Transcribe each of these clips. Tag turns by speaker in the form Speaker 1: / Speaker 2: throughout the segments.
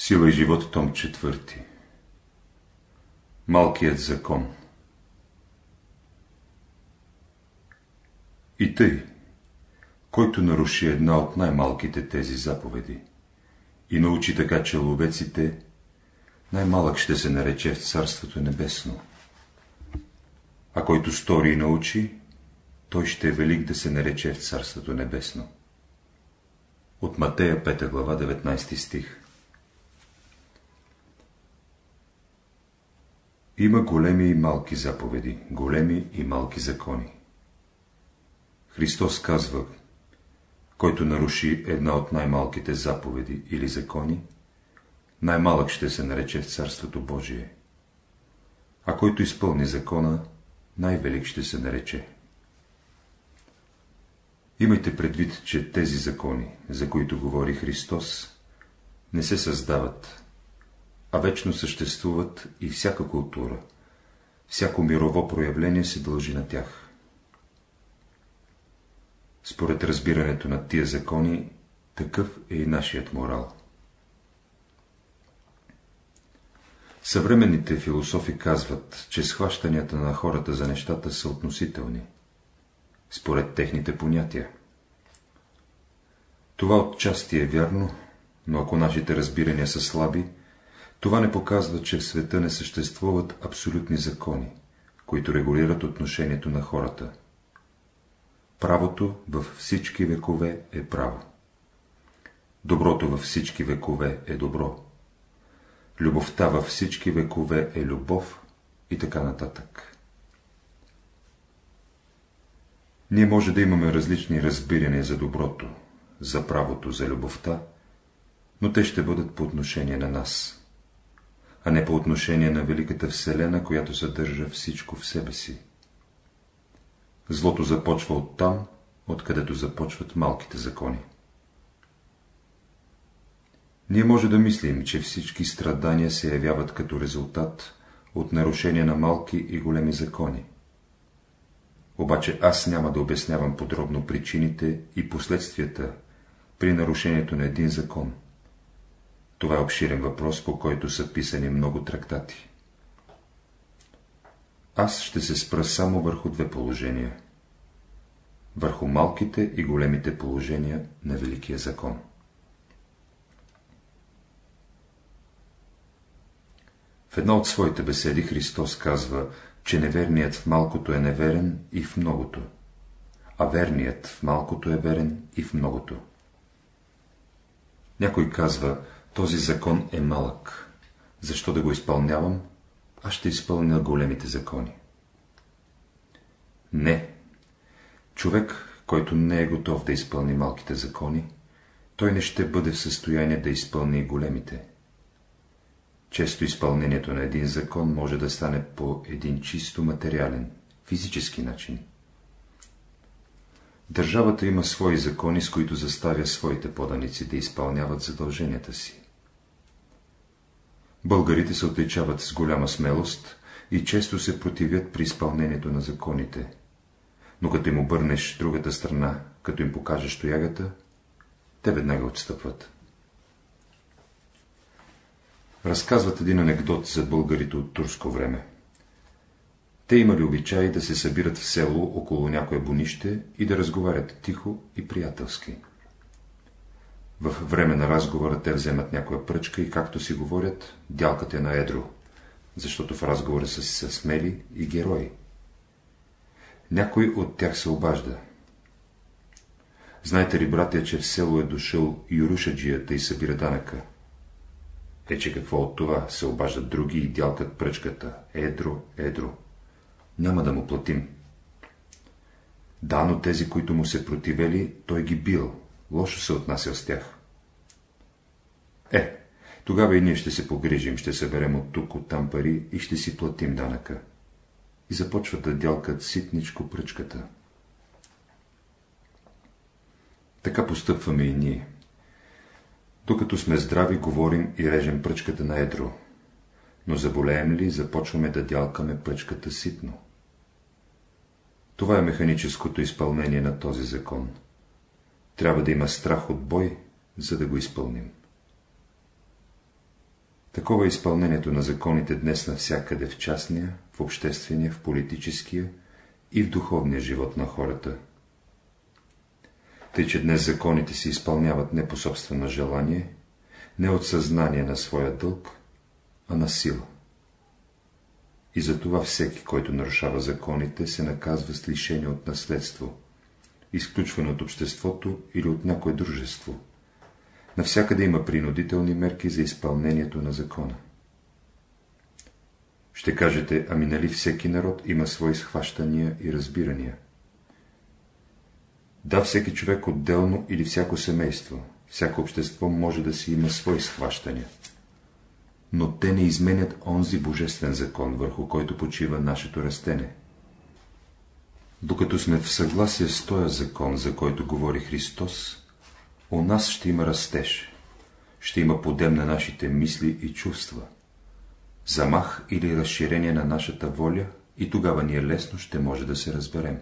Speaker 1: Сила и живот, том четвърти. Малкият закон. И тъй, който наруши една от най-малките тези заповеди и научи така человеците, най-малък ще се нарече в Царството Небесно. А който стори и научи, той ще е велик да се нарече в Царството Небесно. От Матея 5 глава 19 стих Има големи и малки заповеди, големи и малки закони. Христос казва, който наруши една от най-малките заповеди или закони, най-малък ще се нарече в Царството Божие. А който изпълни закона, най-велик ще се нарече. Имайте предвид, че тези закони, за които говори Христос, не се създават, а вечно съществуват и всяка култура, всяко мирово проявление се дължи на тях. Според разбирането на тия закони, такъв е и нашият морал. Съвременните философи казват, че схващанията на хората за нещата са относителни, според техните понятия. Това отчасти е вярно, но ако нашите разбирания са слаби, това не показва, че в света не съществуват абсолютни закони, които регулират отношението на хората. Правото във всички векове е право. Доброто във всички векове е добро. Любовта във всички векове е любов и така нататък. Ние може да имаме различни разбирания за доброто, за правото, за любовта, но те ще бъдат по отношение на нас а не по отношение на Великата Вселена, която съдържа всичко в себе си. Злото започва оттам, откъдето започват малките закони. Ние може да мислим, че всички страдания се явяват като резултат от нарушение на малки и големи закони. Обаче аз няма да обяснявам подробно причините и последствията при нарушението на един закон. Това е обширен въпрос, по който са писани много трактати. Аз ще се спра само върху две положения. Върху малките и големите положения на Великия закон. В една от своите беседи Христос казва, че неверният в малкото е неверен и в многото, а верният в малкото е верен и в многото. Някой казва, този закон е малък. Защо да го изпълнявам? Аз ще изпълня големите закони. Не. Човек, който не е готов да изпълни малките закони, той не ще бъде в състояние да изпълни големите. Често изпълнението на един закон може да стане по един чисто материален, физически начин. Държавата има свои закони, с които заставя своите поданици да изпълняват задълженията си. Българите се отличават с голяма смелост и често се противят при изпълнението на законите. Но като им обърнеш другата страна, като им покажеш тоягата, те веднага отстъпват. Разказват един анекдот за българите от турско време. Те имали обичай да се събират в село около някое бонище и да разговарят тихо и приятелски. В време на разговора те вземат някоя пръчка и както си говорят, дялката е на едро, защото в разговора са си смели и герои. Някой от тях се обажда. Знаете ли, братя, че в село е дошъл Юрушаджията и събира данъка? Е, че какво от това? Се обаждат други и дялкат пръчката. Едро, едро. Няма да му платим. Да, но тези, които му се противели, той ги бил, лошо се отнасял с тях. Е, тогава и ние ще се погрижим, ще съберем от тук, от там пари и ще си платим данъка. И започват да дялкат ситничко пръчката. Така постъпваме и ние. Докато сме здрави, говорим и режем пръчката на едро, но заболеем ли, започваме да дялкаме пръчката ситно. Това е механическото изпълнение на този закон. Трябва да има страх от бой, за да го изпълним. Такова е изпълнението на законите днес навсякъде в частния, в обществения, в политическия и в духовния живот на хората. Тъй, че днес законите се изпълняват не по собствено желание, не от съзнание на своя дълг, а на сила. И затова всеки, който нарушава законите, се наказва с лишение от наследство, изключване от обществото или от някое дружество. Навсякъде има принудителни мерки за изпълнението на закона. Ще кажете, ами нали всеки народ има свои схващания и разбирания? Да, всеки човек отделно или всяко семейство, всяко общество може да си има свои схващания. Но те не изменят онзи божествен закон, върху който почива нашето растене. Докато сме в съгласие с този закон, за който говори Христос, у нас ще има растеж, ще има подем на нашите мисли и чувства, замах или разширение на нашата воля и тогава ние лесно ще може да се разберем.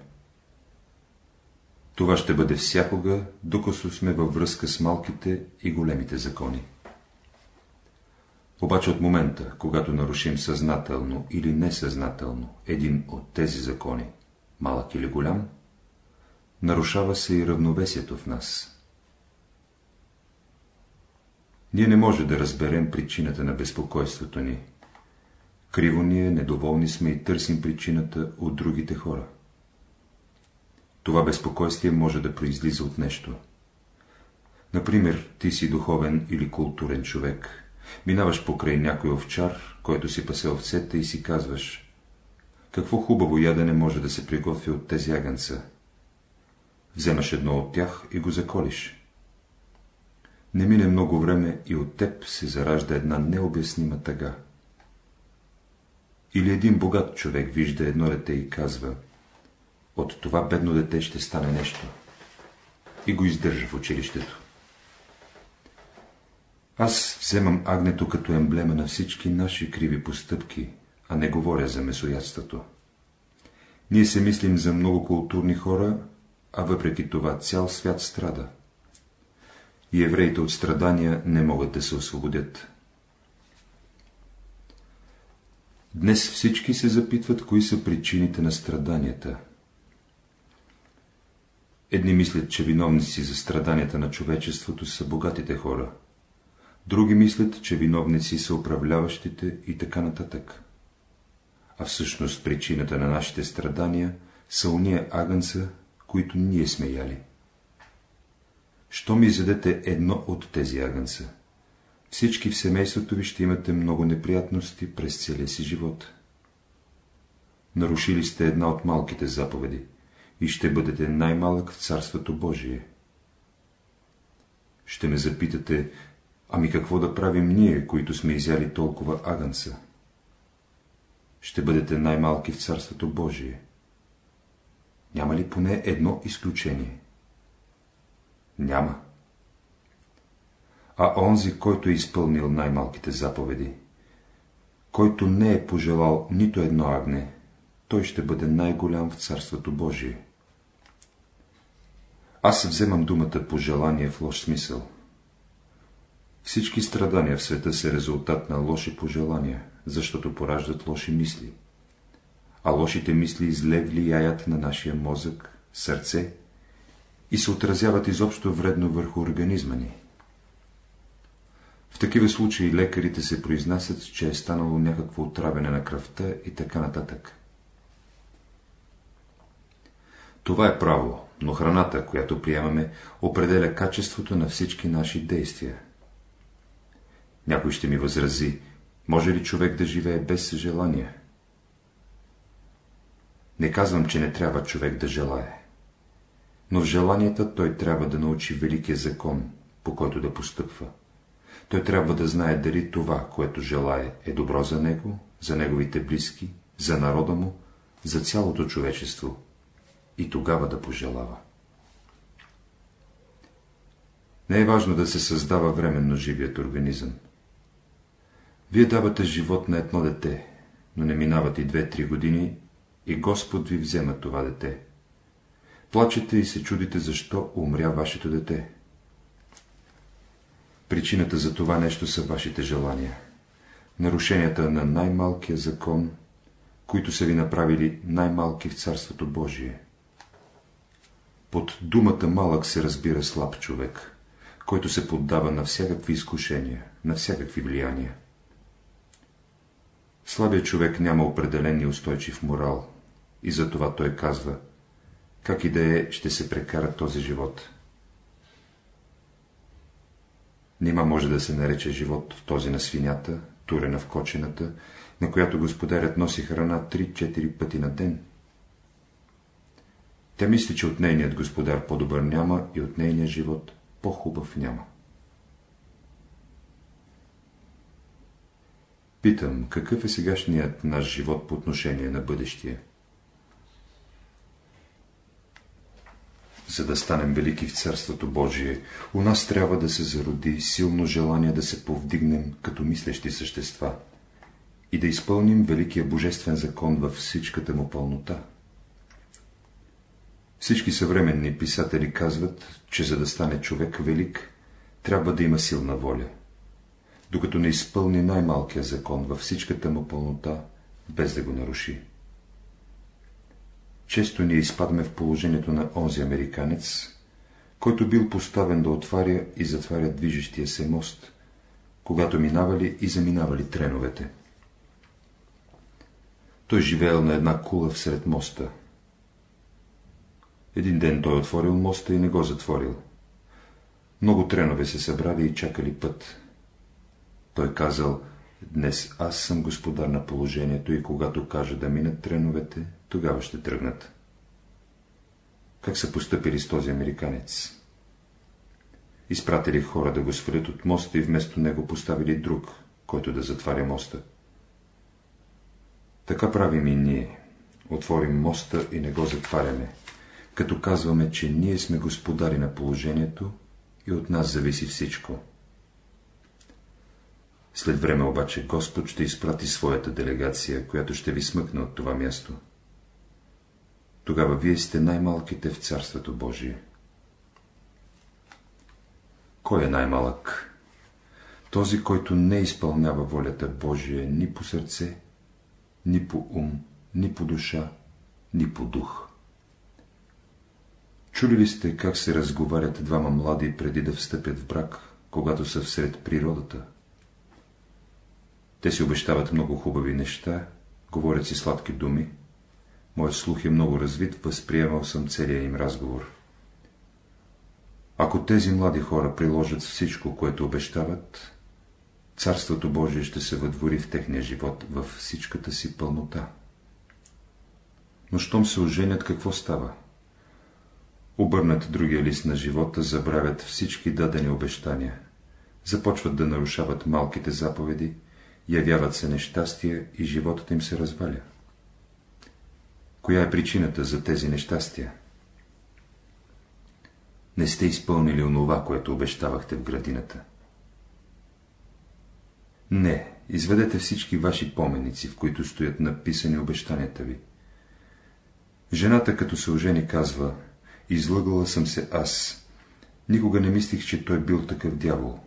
Speaker 1: Това ще бъде всякога, докато сме във връзка с малките и големите закони. Обаче от момента, когато нарушим съзнателно или несъзнателно един от тези закони, малък или голям, нарушава се и равновесието в нас. Ние не може да разберем причината на безпокойството ни. Криво ние, недоволни сме и търсим причината от другите хора. Това безпокойствие може да произлиза от нещо. Например, ти си духовен или културен човек. Минаваш покрай някой овчар, който си пасе овцете и си казваш какво хубаво ядене може да се приготви от тези агънца. Вземаш едно от тях и го заколиш. Не мине много време и от теб се заражда една необяснима тъга. Или един богат човек вижда едно дете и казва от това бедно дете ще стане нещо. И го издържа в училището. Аз вземам агнето като емблема на всички наши криви постъпки, а не говоря за месоядството. Ние се мислим за много културни хора, а въпреки това цял свят страда. И евреите от страдания не могат да се освободят. Днес всички се запитват, кои са причините на страданията. Едни мислят, че виновници за страданията на човечеството са богатите хора. Други мислят, че виновници са управляващите и така нататък. А всъщност причината на нашите страдания са уния агънца, които ние сме яли. Що ми изядете едно от тези агънца? Всички в семейството ви ще имате много неприятности през целия си живот. Нарушили сте една от малките заповеди – и ще бъдете най-малък в Царството Божие. Ще ме запитате, ами какво да правим ние, които сме изяли толкова агънца? Ще бъдете най-малки в Царството Божие. Няма ли поне едно изключение? Няма. А онзи, който е изпълнил най-малките заповеди, който не е пожелал нито едно агне, той ще бъде най-голям в Царството Божие. Аз вземам думата по желание в лош смисъл. Всички страдания в света са резултат на лоши пожелания, защото пораждат лоши мисли. А лошите мисли зле влияят на нашия мозък, сърце и се отразяват изобщо вредно върху организма ни. В такива случаи лекарите се произнасят, че е станало някакво отравяне на кръвта и така нататък. Това е право, но храната, която приемаме, определя качеството на всички наши действия. Някой ще ми възрази, може ли човек да живее без желание? Не казвам, че не трябва човек да желае. Но в желанията той трябва да научи великия закон, по който да постъпва. Той трябва да знае дали това, което желае, е добро за него, за неговите близки, за народа му, за цялото човечество и тогава да пожелава. Не е важно да се създава временно живият организъм. Вие давате живот на едно дете, но не минават и две-три години и Господ ви взема това дете. Плачете и се чудите, защо умря вашето дете. Причината за това нещо са вашите желания. нарушенията на най-малкия закон, които са ви направили най-малки в Царството Божие. Под думата малък се разбира слаб човек, който се поддава на всякакви изкушения, на всякакви влияния. Слабият човек няма определен и устойчив морал, и затова той казва, как и да е, ще се прекара този живот. Нима може да се нарече живот този на свинята, турена в кочината, на която господарят носи храна 3-4 пъти на ден. Тя мисли, че от нейният господар по-добър няма и от нейния живот по-хубав няма. Питам, какъв е сегашният наш живот по отношение на бъдещия? За да станем велики в Царството Божие, у нас трябва да се зароди силно желание да се повдигнем като мислещи същества и да изпълним великия божествен закон във всичката му пълнота. Всички съвременни писатели казват, че за да стане човек велик, трябва да има силна воля, докато не изпълни най-малкия закон във всичката му пълнота, без да го наруши. Често ние изпадаме в положението на онзи американец, който бил поставен да отваря и затваря движещия се мост, когато минавали и заминавали треновете. Той живеел на една кула всред моста. Един ден той отворил моста и не го затворил. Много тренове се събрали и чакали път. Той казал, днес аз съм господар на положението и когато кажа да минат треновете, тогава ще тръгнат. Как са поступили с този американец? Изпратили хора да го свалят от моста и вместо него поставили друг, който да затваря моста. Така правим и ние. Отворим моста и не го затваряме, като казваме, че ние сме господари на положението и от нас зависи всичко. След време обаче Господ ще изпрати своята делегация, която ще ви смъкне от това място. Тогава вие сте най-малките в Царството Божие. Кой е най-малък? Този, който не изпълнява волята Божия ни по сърце, ни по ум, ни по душа, ни по дух. Чули ли сте как се разговарят двама млади преди да встъпят в брак, когато са всред природата? Те си обещават много хубави неща, говорят си сладки думи. Моят слух е много развит, възприемал съм целия им разговор. Ако тези млади хора приложат всичко, което обещават, Царството Божие ще се въдвори в техния живот във всичката си пълнота. Но щом се оженят, какво става? Обърнат другия лист на живота, забравят всички дадени обещания, започват да нарушават малките заповеди, явяват се нещастия и животът им се разваля. Коя е причината за тези нещастия? Не сте изпълнили онова, което обещавахте в градината. Не, изведете всички ваши поменици, в които стоят написани обещанията ви. Жената, като се ожени, казва, излъгала съм се аз. Никога не мислих, че той бил такъв дявол.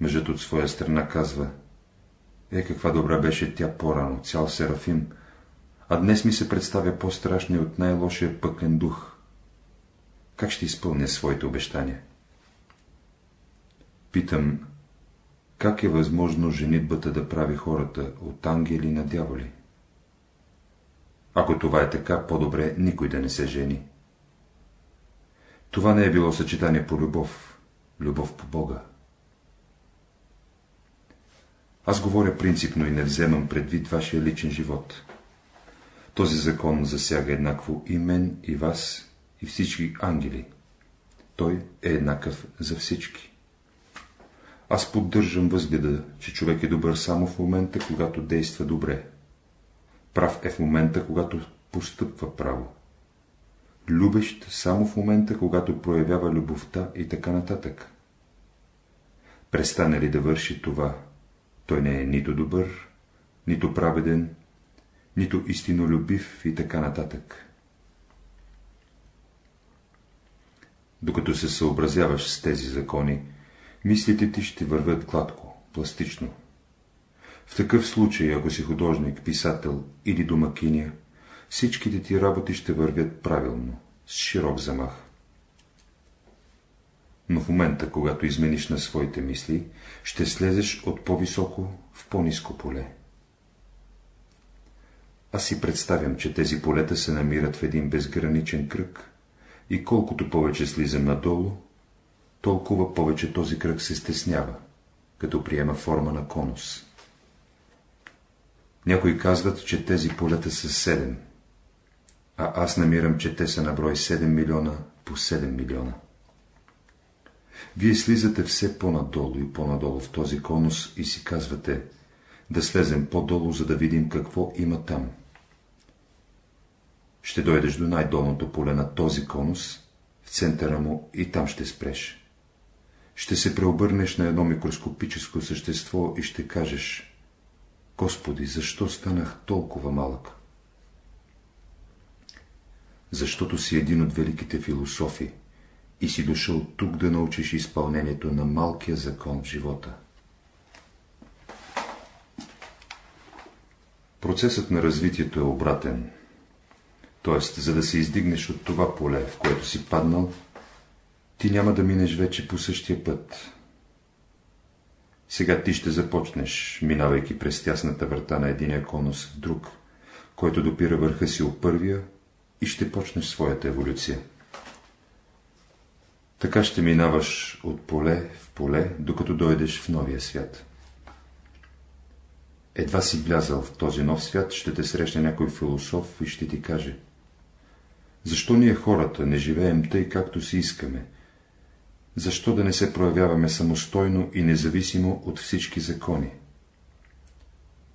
Speaker 1: Мъжът от своя страна казва, е, каква добра беше тя по-рано, цял Серафим, а днес ми се представя по-страшни от най-лошия пъклен дух. Как ще изпълня своите обещания? Питам, как е възможно женитбата да прави хората от ангели на дяволи? Ако това е така, по-добре никой да не се жени. Това не е било съчетание по любов, любов по Бога. Аз говоря принципно и не вземам предвид вашия личен живот. Този закон засяга еднакво и мен, и вас, и всички ангели. Той е еднакъв за всички. Аз поддържам възгледа, че човек е добър само в момента, когато действа добре. Прав е в момента, когато постъпва право. Любещ само в момента, когато проявява любовта и така нататък. Престане ли да върши това, той не е нито добър, нито праведен, нито истинолюбив и така нататък. Докато се съобразяваш с тези закони, мислите ти ще вървят гладко, пластично. В такъв случай, ако си художник, писател или домакиня, всичките ти работи ще вървят правилно, с широк замах. Но в момента, когато измениш на своите мисли, ще слезеш от по-високо в по-низко поле. Аз си представям, че тези полета се намират в един безграничен кръг и колкото повече слизам надолу, толкова повече този кръг се стеснява, като приема форма на конус. Някои казват, че тези полета са 7, а аз намирам, че те са на брой 7 милиона по 7 милиона. Вие слизате все по-надолу и по-надолу в този конус и си казвате, да слезем по-долу, за да видим какво има там. Ще дойдеш до най-долното поле на този конус, в центъра му и там ще спреш. Ще се преобърнеш на едно микроскопическо същество и ще кажеш, Господи, защо станах толкова малък? Защото си един от великите философи и си дошъл тук да научиш изпълнението на малкия закон в живота. Процесът на развитието е обратен. Т.е. за да се издигнеш от това поле, в което си паднал, ти няма да минеш вече по същия път. Сега ти ще започнеш, минавайки през тясната врата на единия конус в друг, който допира върха си от първия и ще почнеш своята еволюция. Така ще минаваш от поле в поле, докато дойдеш в новия свят. Едва си влязал в този нов свят, ще те срещне някой философ и ще ти каже Защо ние хората не живеем тъй, както си искаме? Защо да не се проявяваме самостойно и независимо от всички закони?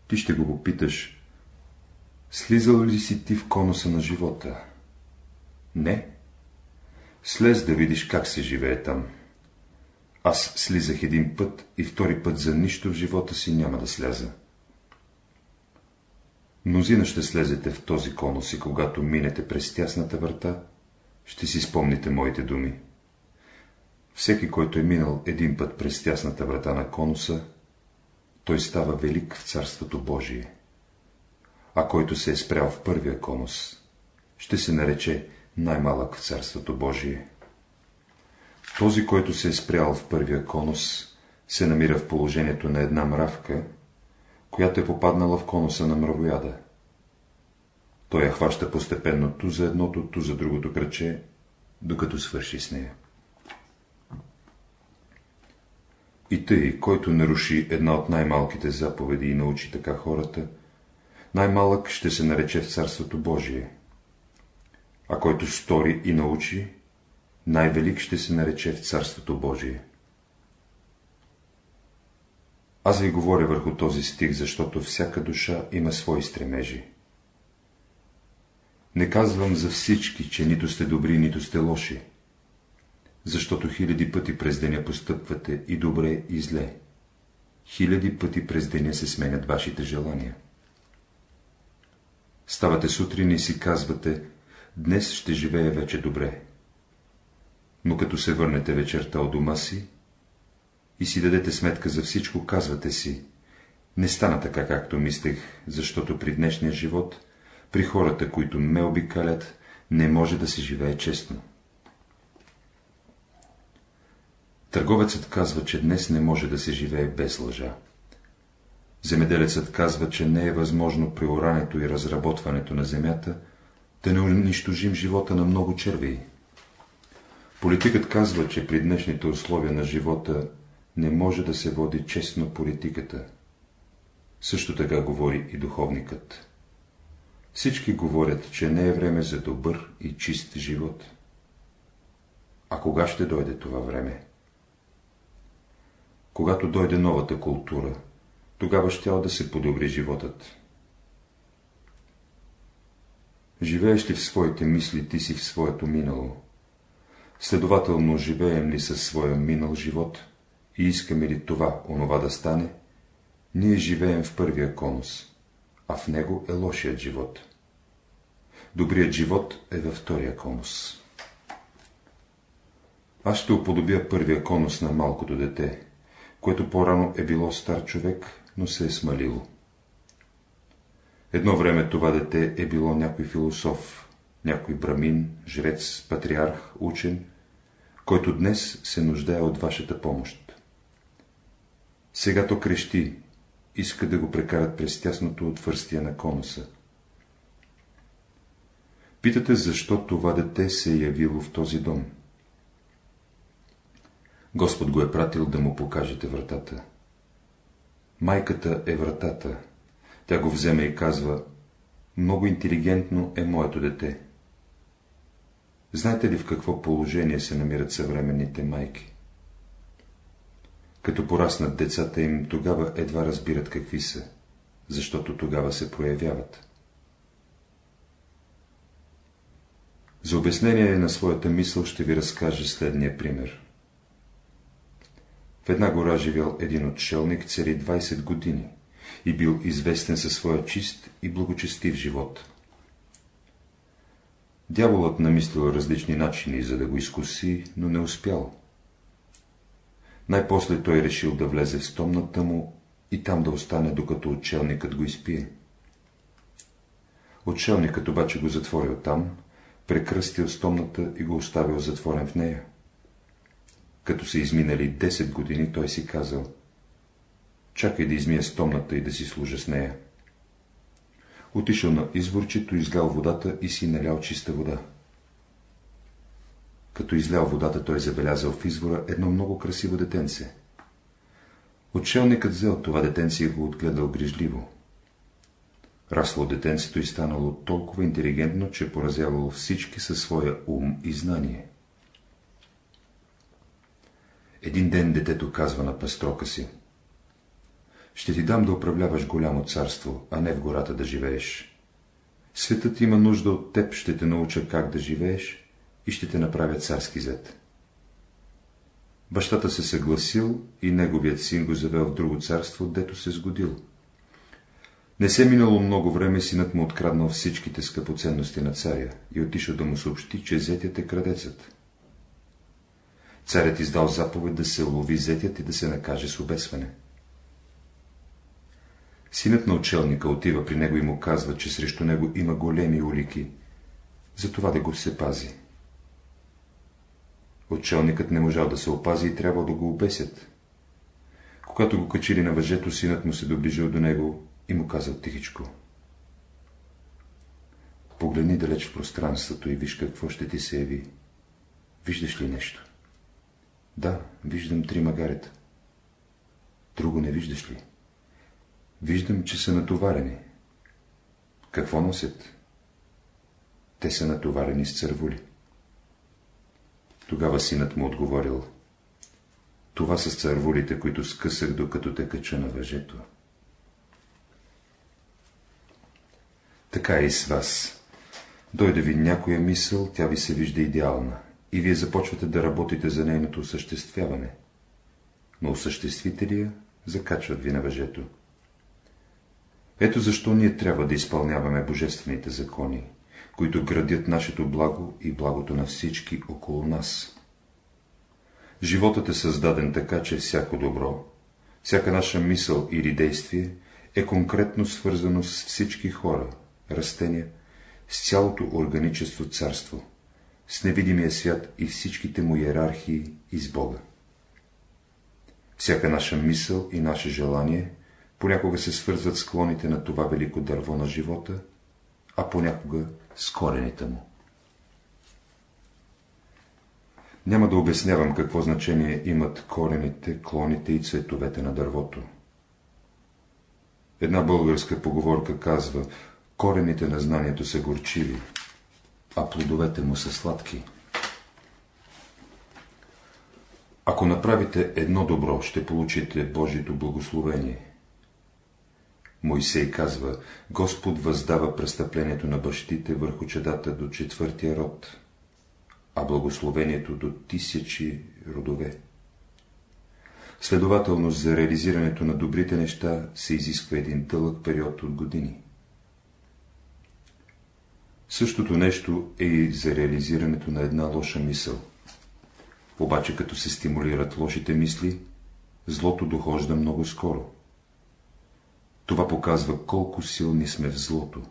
Speaker 1: Ти ще го попиташ, слизал ли си ти в конуса на живота? Не. Слез да видиш как се живее там. Аз слизах един път и втори път за нищо в живота си няма да сляза. Мнозина ще слезете в този конус и когато минете през тясната врата, ще си спомните моите думи. Всеки, който е минал един път през тясната врата на конуса, той става велик в Царството Божие. А който се е спрял в първия конус, ще се нарече най-малък в Царството Божие. Този, който се е спрял в първия конус, се намира в положението на една мравка, която е попаднала в конуса на мравояда. Той я хваща постепенно ту за едното, ту за другото кръче, докато свърши с нея. И тъй, който наруши една от най-малките заповеди и научи така хората, най-малък ще се нарече в Царството Божие. А който стори и научи, най-велик ще се нарече в Царството Божие. Аз ви говоря върху този стих, защото всяка душа има свои стремежи. Не казвам за всички, че нито сте добри, нито сте лоши, защото хиляди пъти през деня постъпвате и добре, и зле. Хиляди пъти през деня се сменят вашите желания. Ставате сутрин и си казвате, днес ще живея вече добре. Но като се върнете вечерта от дома си и си дадете сметка за всичко, казвате си, не стана така, както мислех, защото при днешния живот, при хората, които ме обикалят, не може да се живее честно. Търговецът казва, че днес не може да се живее без лъжа. Земеделецът казва, че не е възможно при орането и разработването на земята да не унищожим живота на много червеи. Политикът казва, че при днешните условия на живота не може да се води честно политиката. Също така говори и духовникът. Всички говорят, че не е време за добър и чист живот. А кога ще дойде това време? Когато дойде новата култура, тогава ще да се подобри животът. Живееш ли в своите мисли, ти си в своето минало. Следователно, живеем ли със своя минал живот и искаме ли това, онова да стане, ние живеем в първия конус, а в него е лошият живот. Добрият живот е във втория конус. Аз ще уподобя първия конус на малкото дете, което по-рано е било стар човек, но се е смалило. Едно време това дете е било някой философ, някой брамин, жрец, патриарх, учен, който днес се нуждае от вашата помощ. Сега то крещи, иска да го прекарат през тясното отвърстие на конуса. Питате, защо това дете се е явило в този дом. Господ го е пратил да му покажете вратата. Майката е вратата. Тя го вземе и казва, много интелигентно е моето дете. Знаете ли в какво положение се намират съвременните майки? Като пораснат децата им, тогава едва разбират какви са, защото тогава се проявяват. За обяснение на своята мисъл ще ви разкажа следния пример. В една гора живял един отшелник цели 20 години и бил известен със своя чист и благочестив живот. Дяволът намислил различни начини, за да го изкуси, но не успял. Най-после той решил да влезе в стомната му и там да остане, докато отшелникът го изпие. Отшелникът обаче го затворил там, прекръстил стомната и го оставил затворен в нея. Като са изминали 10 години, той си казал, чакай да измия стомната и да си служа с нея. Отишъл на изворчето, излял водата и си налял чиста вода. Като излял водата, той забелязал в извора едно много красиво детенце. Отшелникът взел това детенце и го отгледал грижливо. Расло детенцето и станало толкова интелигентно, че поразявало всички със своя ум и знание. Един ден детето казва на пастрока си. Ще ти дам да управляваш голямо царство, а не в гората да живееш. Светът има нужда от теб, ще те науча как да живееш и ще те направя царски зет. Бащата се съгласил и неговият син го завел в друго царство, дето се сгодил. Не се минало много време, синът му откраднал всичките скъпоценности на царя и отишъл да му съобщи, че зетят е крадецът. Царят издал заповед да се лови зетят и да се накаже с обесване. Синът на учелника отива при него и му казва, че срещу него има големи улики, затова да го се пази. Отчелникът не можал да се опази и трябва да го обесят. Когато го качили на въжето, синът му се доближил до него и му казал тихичко. Погледни далеч в пространството и виж какво ще ти се яви. Виждаш ли нещо? Да, виждам три магарета. Друго не виждаш ли? Виждам, че са натоварени. Какво носят? Те са натоварени с цървули. Тогава синът му отговорил. Това са цървулите, които скъсах, докато те кача на въжето. Така е и с вас. Дойде ви някоя мисъл, тя ви се вижда идеална и вие започвате да работите за нейното осъществяване. Но осъществите ли я, закачват ви на въжето. Ето защо ние трябва да изпълняваме божествените закони, които градят нашето благо и благото на всички около нас. Животът е създаден така, че всяко добро, всяка наша мисъл или действие е конкретно свързано с всички хора, растения, с цялото органичество царство, с невидимия свят и всичките му иерархии и с Бога. Всяка наша мисъл и наше желание понякога се свързват с клоните на това велико дърво на живота, а понякога с корените му. Няма да обяснявам какво значение имат корените, клоните и цветовете на дървото. Една българска поговорка казва, корените на знанието са горчиви, а плодовете му са сладки. Ако направите едно добро, ще получите Божието благословение. Моисей казва, Господ въздава престъплението на бащите върху чедата до четвъртия род, а благословението до тисячи родове. Следователно, за реализирането на добрите неща се изисква един дълъг период от години. Същото нещо е и за реализирането на една лоша мисъл. Обаче, като се стимулират лошите мисли, злото дохожда много скоро. Това показва колко силни сме в злото.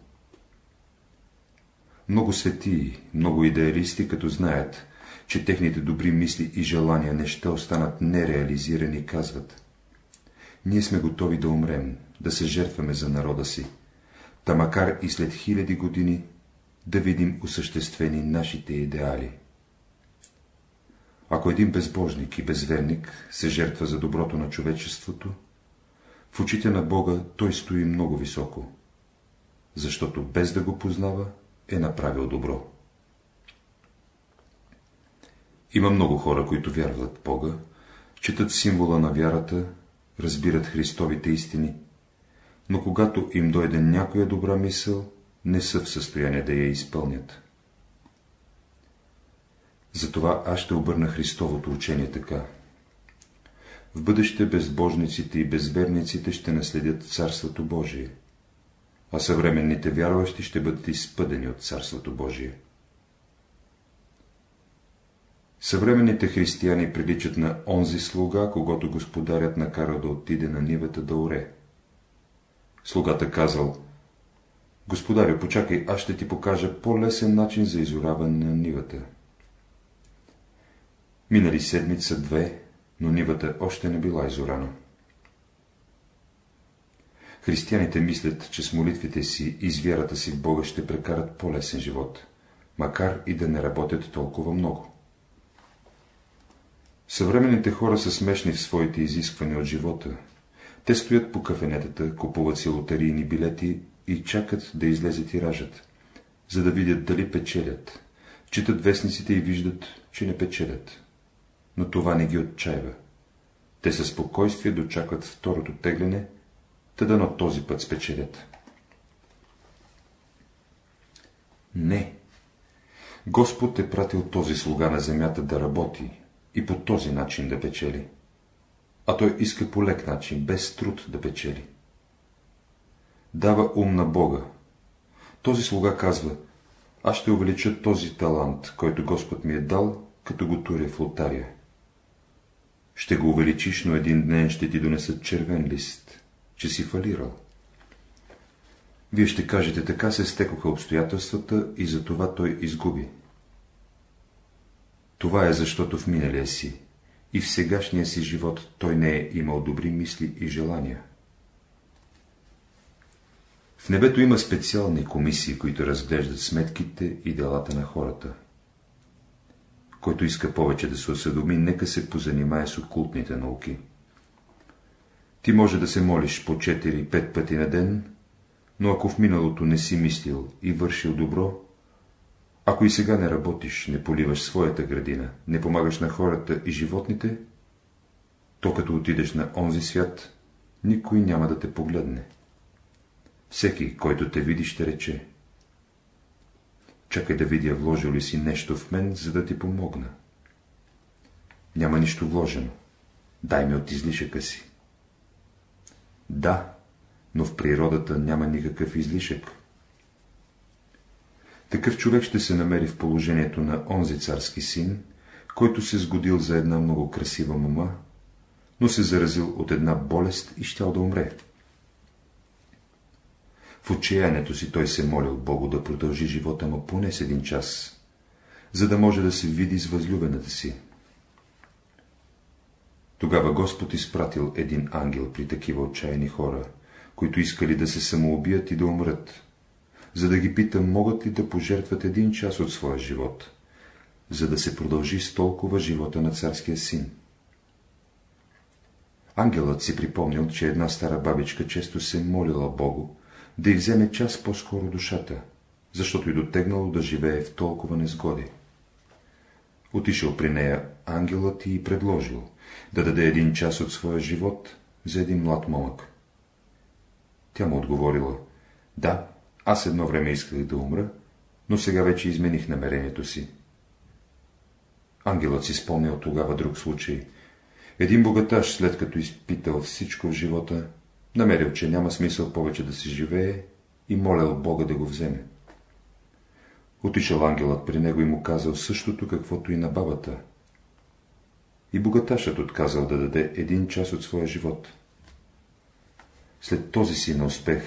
Speaker 1: Много светии, много идеалисти, като знаят, че техните добри мисли и желания не ще останат нереализирани, казват. Ние сме готови да умрем, да се жертваме за народа си, та макар и след хиляди години да видим осъществени нашите идеали. Ако един безбожник и безверник се жертва за доброто на човечеството, в очите на Бога той стои много високо, защото без да го познава е направил добро. Има много хора, които вярват Бога, четат символа на вярата, разбират Христовите истини, но когато им дойде някоя добра мисъл, не са в състояние да я изпълнят. Затова аз ще обърна Христовото учение така. В бъдеще безбожниците и безверниците ще наследят Царството Божие, а съвременните вярващи ще бъдат изпъдени от Царството Божие. Съвременните християни приличат на онзи слуга, когато господарят накара да отиде на нивата да оре. Слугата казал, Господарю, почакай, аз ще ти покажа по-лесен начин за изораване на нивата. Минали седмица-две, но нивата още не била изорана. Християните мислят, че с молитвите си и с вярата си в Бога ще прекарат по-лесен живот, макар и да не работят толкова много. Съвременните хора са смешни в своите изисквания от живота. Те стоят по кафенетата, купуват си лотарийни билети и чакат да излезе тиражът, за да видят дали печелят. Читат вестниците и виждат, че не печелят. Но това не ги отчаива. Те със спокойствие дочакват второто тегляне, тъда на този път спечелят. Не. Господ е пратил този слуга на земята да работи и по този начин да печели. А той иска по лек начин, без труд да печели дава ум на Бога. Този слуга казва, аз ще увелича този талант, който Господ ми е дал, като го туря в лотария. Ще го увеличиш, но един ден ще ти донесат червен лист, че си фалирал. Вие ще кажете, така се стекоха обстоятелствата и за това той изгуби. Това е защото в миналия си и в сегашния си живот той не е имал добри мисли и желания. В небето има специални комисии, които разглеждат сметките и делата на хората. Който иска повече да се осъдоми, нека се позанимае с окултните науки. Ти може да се молиш по 4-5 пъти на ден, но ако в миналото не си мислил и вършил добро, ако и сега не работиш, не поливаш своята градина, не помагаш на хората и животните, то като отидеш на онзи свят, никой няма да те погледне. Всеки, който те види, ще рече. Чакай да видя, вложил ли си нещо в мен, за да ти помогна. Няма нищо вложено. Дай ми от излишъка си. Да, но в природата няма никакъв излишък. Такъв човек ще се намери в положението на онзи царски син, който се сгодил за една много красива мама, но се заразил от една болест и щял да умре. В отчаянието си той се молил Богу да продължи живота му поне с един час, за да може да се види с възлюбената си. Тогава Господ изпратил един ангел при такива отчаяни хора, които искали да се самоубият и да умрат, за да ги пита, могат ли да пожертват един час от своя живот, за да се продължи с толкова живота на царския син. Ангелът си припомнил, че една стара бабичка често се молила Богу, да й час по-скоро душата, защото й дотегнало да живее в толкова незгоди. Отишъл при нея ангелът и предложил да даде един час от своя живот за един млад момък. Тя му отговорила, да, аз едно време исках да умра, но сега вече измених намерението си. Ангелът си спомнял тогава друг случай. Един богаташ, след като изпитал всичко в живота, намерил, че няма смисъл повече да си живее и молял Бога да го вземе. Отишъл ангелът при него и му казал същото, каквото и на бабата. И богаташът отказал да даде един час от своя живот. След този си неуспех,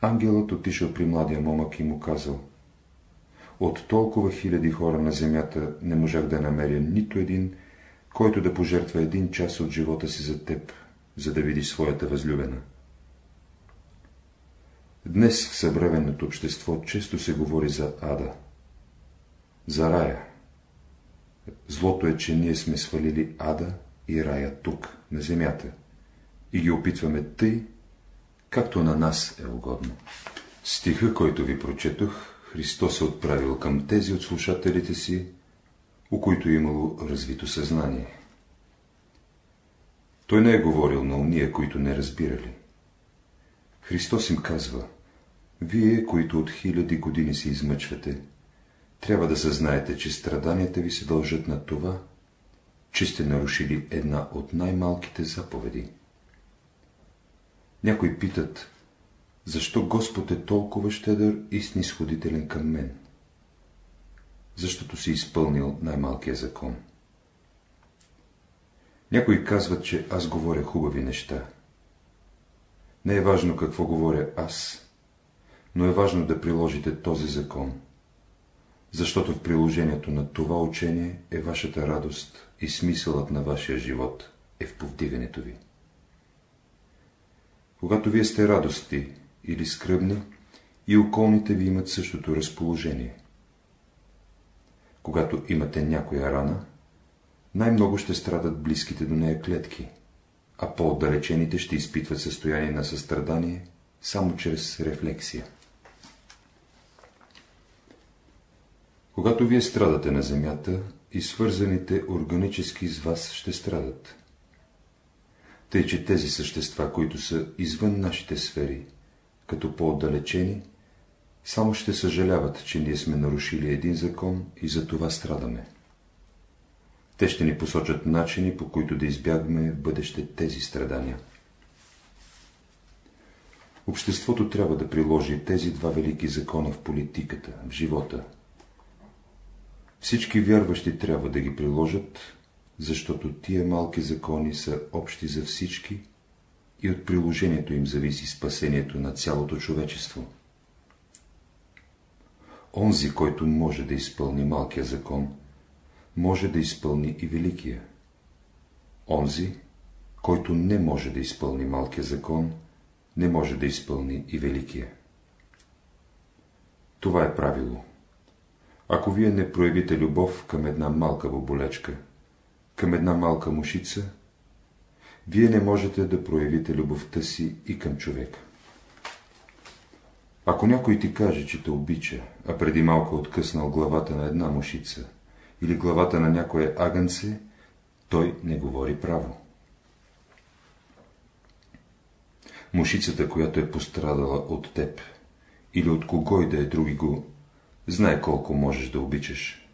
Speaker 1: ангелът отишъл при младия момък и му казал От толкова хиляди хора на земята не можах да намеря нито един, който да пожертва един час от живота си за теб, за да видиш своята възлюбена. Днес в съвременното общество често се говори за ада, за рая. Злото е, че ние сме свалили ада и рая тук, на земята, и ги опитваме тъй, както на нас е угодно. Стиха, който ви прочетох, Христос е отправил към тези от слушателите си, у които е имало развито съзнание. Той не е говорил на уния, които не разбирали. Христос им казва, вие, които от хиляди години се измъчвате, трябва да съзнаете, че страданията ви се дължат на това, че сте нарушили една от най-малките заповеди. Някои питат, защо Господ е толкова щедър и снисходителен към мен? Защото си изпълнил най-малкия закон. Някои казват, че аз говоря хубави неща. Не е важно какво говоря аз, но е важно да приложите този закон, защото в приложението на това учение е вашата радост и смисълът на вашия живот е в повдигането ви. Когато вие сте радости или скръбни, и околните ви имат същото разположение. Когато имате някоя рана, най-много ще страдат близките до нея клетки, а по-отдалечените ще изпитват състояние на състрадание само чрез рефлексия. Когато вие страдате на земята, и свързаните органически с вас ще страдат. Тъй, че тези същества, които са извън нашите сфери, като по-отдалечени, само ще съжаляват, че ние сме нарушили един закон и за това страдаме. Те ще ни посочат начини, по които да избягаме в бъдеще тези страдания. Обществото трябва да приложи тези два велики закона в политиката, в живота. Всички вярващи трябва да ги приложат, защото тия малки закони са общи за всички и от приложението им зависи спасението на цялото човечество. Онзи, който може да изпълни малкия закон, може да изпълни и великия. Онзи, който не може да изпълни малкия закон, не може да изпълни и великия. Това е правило. Ако вие не проявите любов към една малка боболечка, към една малка мушица, вие не можете да проявите любовта си и към човека. Ако някой ти каже, че те обича, а преди малко откъснал главата на една мушица или главата на някое агънце, той не говори право. Мушицата, която е пострадала от теб или от кого и да е други го, знае колко можеш да обичаш.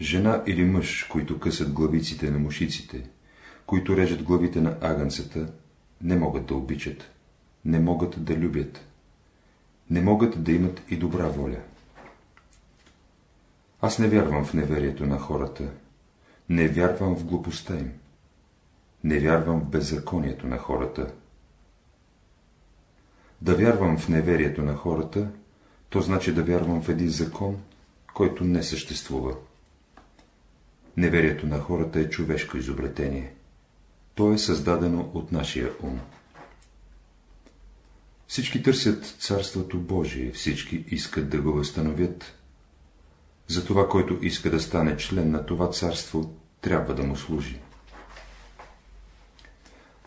Speaker 1: Жена или мъж, които късат главиците на мушиците, които режат главите на агънцата, не могат да обичат, не могат да любят, не могат да имат и добра воля. Аз не вярвам в неверието на хората, не вярвам в глупостта им, не вярвам в беззаконието на хората. Да вярвам в неверието на хората, то значи да вярвам в един закон, който не съществува. Неверието на хората е човешко изобретение. То е създадено от нашия ум. Всички търсят Царството Божие, всички искат да го възстановят. За това, който иска да стане член на това царство, трябва да му служи.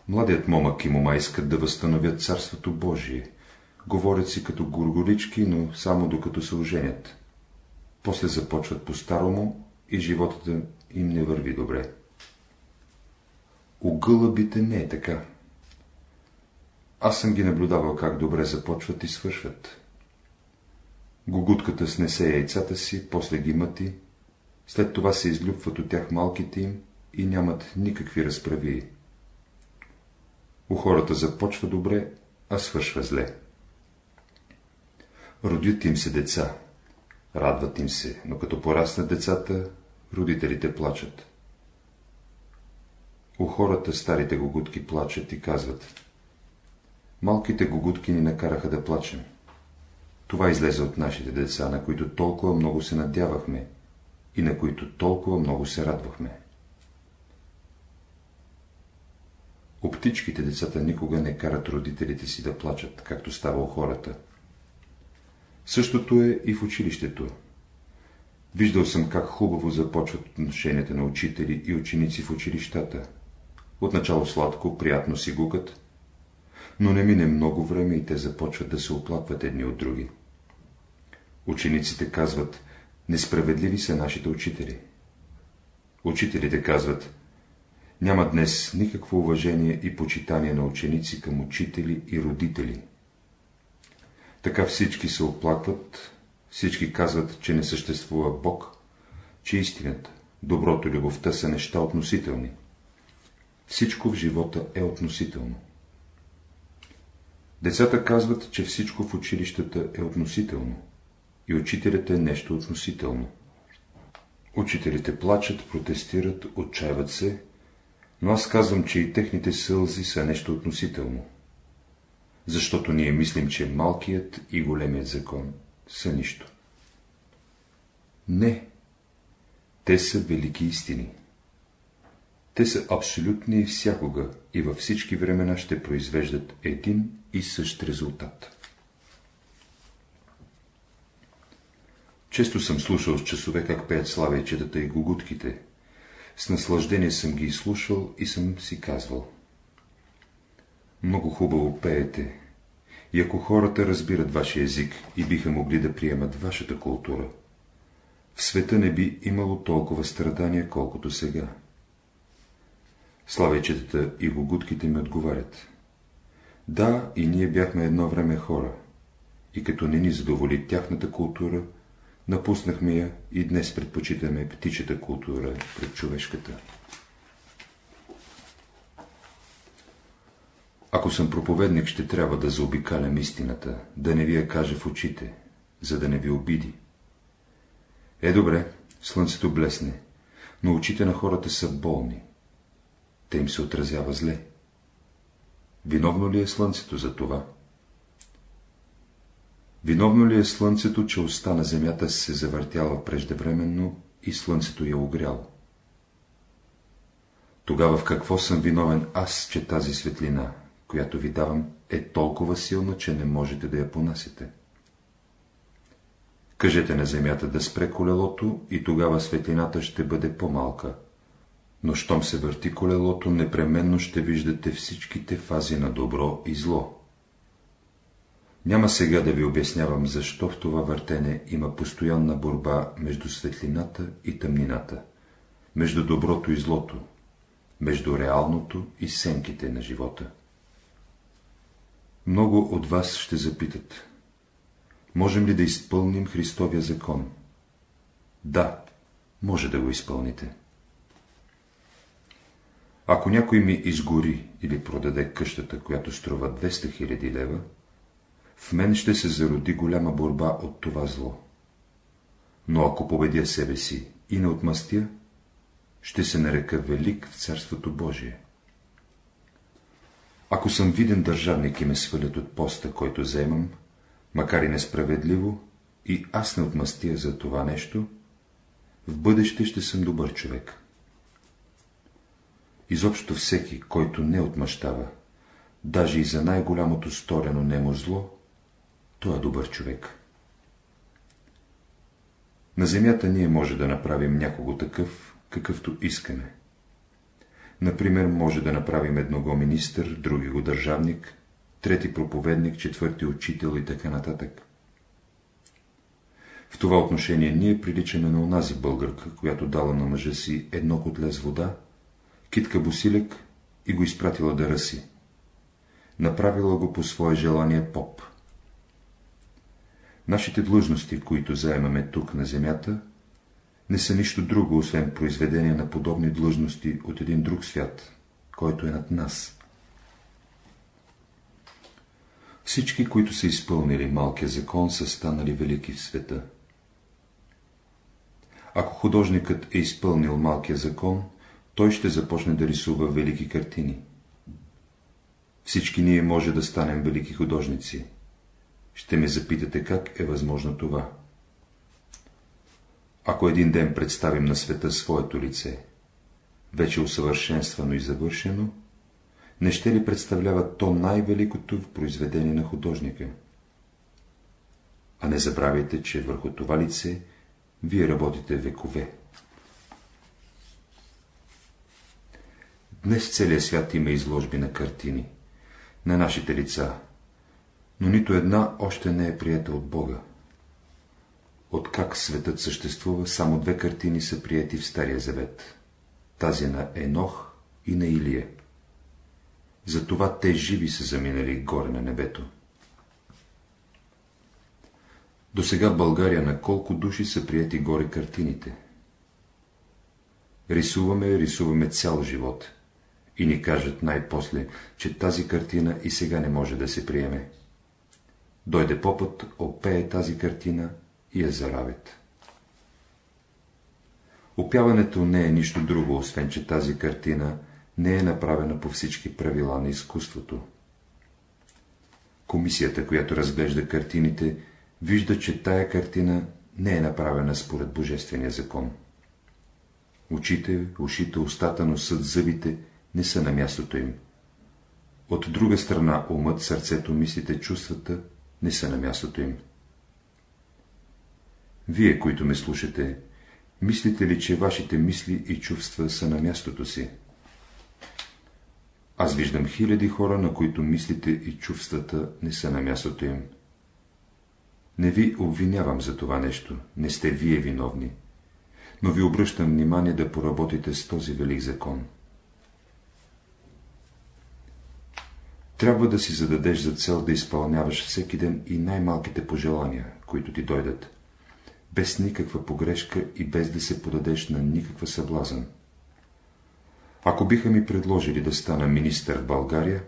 Speaker 1: Младият момък и мома искат да възстановят Царството Божие. Говорят си като горголички, но само докато се оженят. После започват по-старому и животът им не върви добре. У гълъбите не е така. Аз съм ги наблюдавал как добре започват и свършват. Гугутката снесе яйцата си, после ги мъти, след това се излюпват от тях малките им и нямат никакви разправии. У хората започва добре, а свършва зле. Родят им се деца, радват им се, но като пораснат децата, родителите плачат. У хората старите гогутки плачат и казват Малките гогутки ни накараха да плачем. Това излезе от нашите деца, на които толкова много се надявахме и на които толкова много се радвахме. Оптичките децата никога не карат родителите си да плачат, както става у хората. Същото е и в училището. Виждал съм как хубаво започват отношенията на учители и ученици в училищата. Отначало сладко, приятно си гукат, но не мине много време и те започват да се оплакват едни от други. Учениците казват, несправедливи са нашите учители. Учителите казват, няма днес никакво уважение и почитание на ученици към учители и родители. Така всички се оплакват, всички казват, че не съществува Бог, че истината, доброто и любовта са неща относителни. Всичко в живота е относително. Децата казват, че всичко в училищата е относително и учителят е нещо относително. Учителите плачат, протестират, отчаиват се, но аз казвам, че и техните сълзи са нещо относително. Защото ние мислим, че малкият и големият закон са нищо. Не, те са велики истини. Те са абсолютни всякога и във всички времена ще произвеждат един и същ резултат. Често съм слушал с часове как пеят славейчетата и гугутките. С наслаждение съм ги изслушал и съм си казвал. Много хубаво пеете. И ако хората разбират вашия език и биха могли да приемат вашата култура, в света не би имало толкова страдания, колкото сега. Славейчетата и гугутките ми отговарят. Да, и ние бяхме едно време хора, и като не ни задоволи тяхната култура, напуснахме я и днес предпочитаме птичата култура пред човешката. Ако съм проповедник, ще трябва да заобикалям истината, да не ви я кажа в очите, за да не ви обиди. Е, добре, слънцето блесне, но очите на хората са болни. Те им се отразява зле. Виновно ли е слънцето за това? Виновно ли е слънцето, че оста на земята се завъртяла преждевременно и слънцето я огряло? Тогава в какво съм виновен аз, че тази светлина, която ви давам, е толкова силна, че не можете да я понасите? Кажете на земята да спре колелото и тогава светлината ще бъде по-малка. Но щом се върти колелото, непременно ще виждате всичките фази на добро и зло. Няма сега да ви обяснявам, защо в това въртене има постоянна борба между светлината и тъмнината, между доброто и злото, между реалното и сенките на живота. Много от вас ще запитат, можем ли да изпълним Христовия закон? Да, може да го изпълните. Ако някой ми изгори или продаде къщата, която струва 200 000 лева, в мен ще се зароди голяма борба от това зло. Но ако победя себе си и не отмъстя, ще се нарека велик в Царството Божие. Ако съм виден държавник и ме свалят от поста, който заемам, макар и несправедливо, и аз не отмъстя за това нещо, в бъдеще ще съм добър човек. Изобщо всеки, който не отмъщава, даже и за най-голямото сторено немо зло, той е добър човек. На земята ние може да направим някого такъв, какъвто искаме. Например, може да направим едного министър, други го държавник, трети проповедник, четвърти учител и така нататък. В това отношение ние приличаме на онази българка, която дала на мъжа си едно котле с вода, китка босилек и го изпратила да ръси. Направила го по свое желание поп. Нашите длъжности, които заемаме тук на земята, не са нищо друго, освен произведение на подобни длъжности от един друг свят, който е над нас. Всички, които са изпълнили малкия закон, са станали велики в света. Ако художникът е изпълнил малкия закон, той ще започне да рисува велики картини. Всички ние може да станем велики художници. Ще ме запитате как е възможно това. Ако един ден представим на света своето лице, вече усъвършенствано и завършено, не ще ли представлява то най-великото в произведение на художника? А не забравяйте, че върху това лице вие работите векове. Днес в целия свят има изложби на картини, на нашите лица, но нито една още не е прията от Бога. Откак светът съществува, само две картини са прияти в Стария Завет. Тази на Енох и на Илия. Затова те живи са заминали горе на небето. До сега в България на колко души са прияти горе картините? Рисуваме, рисуваме цял живот. И ни кажат най-после, че тази картина и сега не може да се приеме. Дойде попът, опее тази картина и я заравят. Опяването не е нищо друго, освен че тази картина не е направена по всички правила на изкуството. Комисията, която разглежда картините, вижда, че тая картина не е направена според Божествения закон. Очите, ушите, устата, носът, зъбите не са на мястото им. От друга страна, умът, сърцето, мислите, чувствата не са на мястото им. Вие, които ме слушате, мислите ли, че вашите мисли и чувства са на мястото си? Аз виждам хиляди хора, на които мислите и чувствата не са на мястото им. Не ви обвинявам за това нещо, не сте вие виновни, но ви обръщам внимание да поработите с този велик закон. Трябва да си зададеш за цел да изпълняваш всеки ден и най-малките пожелания, които ти дойдат, без никаква погрешка и без да се подадеш на никаква съблазън. Ако биха ми предложили да стана министър в България,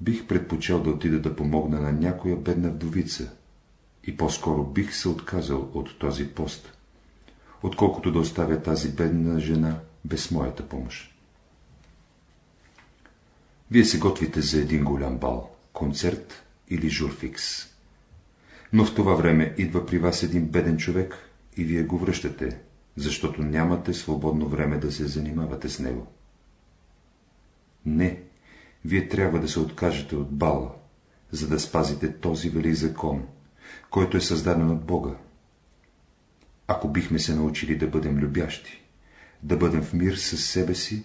Speaker 1: бих предпочел да отида да помогна на някоя бедна вдовица и по-скоро бих се отказал от този пост, отколкото да оставя тази бедна жена без моята помощ. Вие се готвите за един голям бал, концерт или журфикс. Но в това време идва при вас един беден човек и вие го връщате, защото нямате свободно време да се занимавате с него. Не, вие трябва да се откажете от бала, за да спазите този велик закон, който е създаден от Бога. Ако бихме се научили да бъдем любящи, да бъдем в мир с себе си,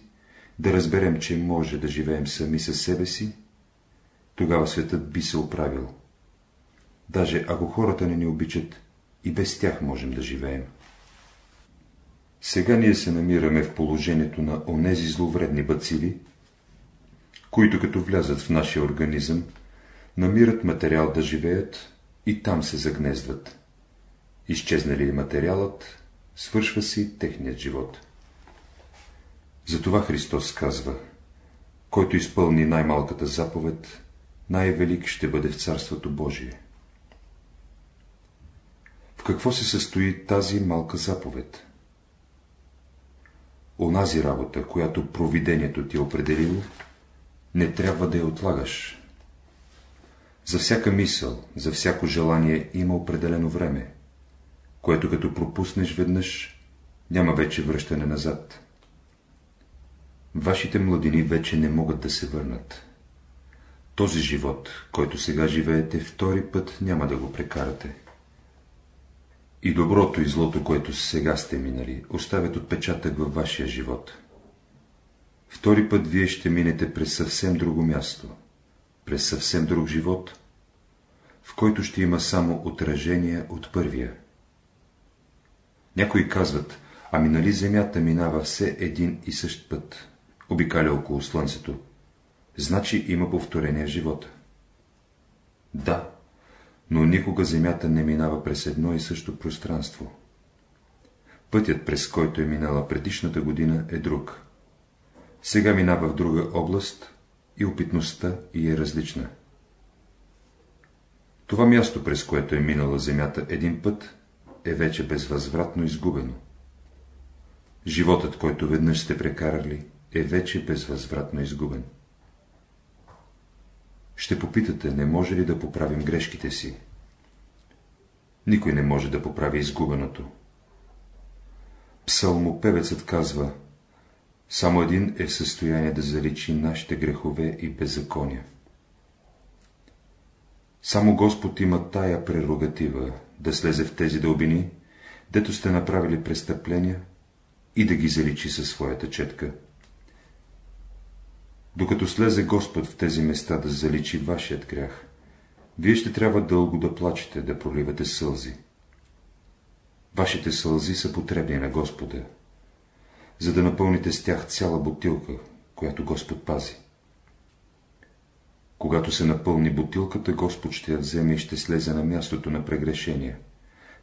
Speaker 1: да разберем, че може да живеем сами със себе си, тогава светът би се оправил. Даже ако хората не ни обичат, и без тях можем да живеем. Сега ние се намираме в положението на онези зловредни бацили, които като влязат в нашия организъм, намират материал да живеят и там се загнездват. Изчезнали материалът, свършва си техният живот. Затова Христос казва, който изпълни най-малката заповед, най-велик ще бъде в Царството Божие. В какво се състои тази малка заповед? Онази работа, която провидението ти е определило, не трябва да я отлагаш. За всяка мисъл, за всяко желание има определено време, което като пропуснеш веднъж, няма вече връщане назад. Вашите младини вече не могат да се върнат. Този живот, който сега живеете, втори път няма да го прекарате. И доброто и злото, което сега сте минали, оставят отпечатък във вашия живот. Втори път вие ще минете през съвсем друго място, през съвсем друг живот, в който ще има само отражение от първия. Някои казват, ами нали земята минава все един и същ път обикаля около Слънцето. Значи има повторение в живота. Да, но никога Земята не минава през едно и също пространство. Пътят, през който е минала предишната година, е друг. Сега минава в друга област и опитността и е различна. Това място, през което е минала Земята един път, е вече безвъзвратно изгубено. животът, който веднъж сте прекарали, е вече безвъзвратно изгубен. Ще попитате, не може ли да поправим грешките си? Никой не може да поправи изгубеното. Псалмопевецът казва, само един е в състояние да заличи нашите грехове и беззакония. Само Господ има тая прерогатива да слезе в тези дълбини, дето сте направили престъпления и да ги заличи със своята четка. Докато слезе Господ в тези места да заличи вашият грях, вие ще трябва дълго да плачете, да проливате сълзи. Вашите сълзи са потребни на Господа, за да напълните с тях цяла бутилка, която Господ пази. Когато се напълни бутилката, Господ ще я вземе и ще слезе на мястото на прегрешения,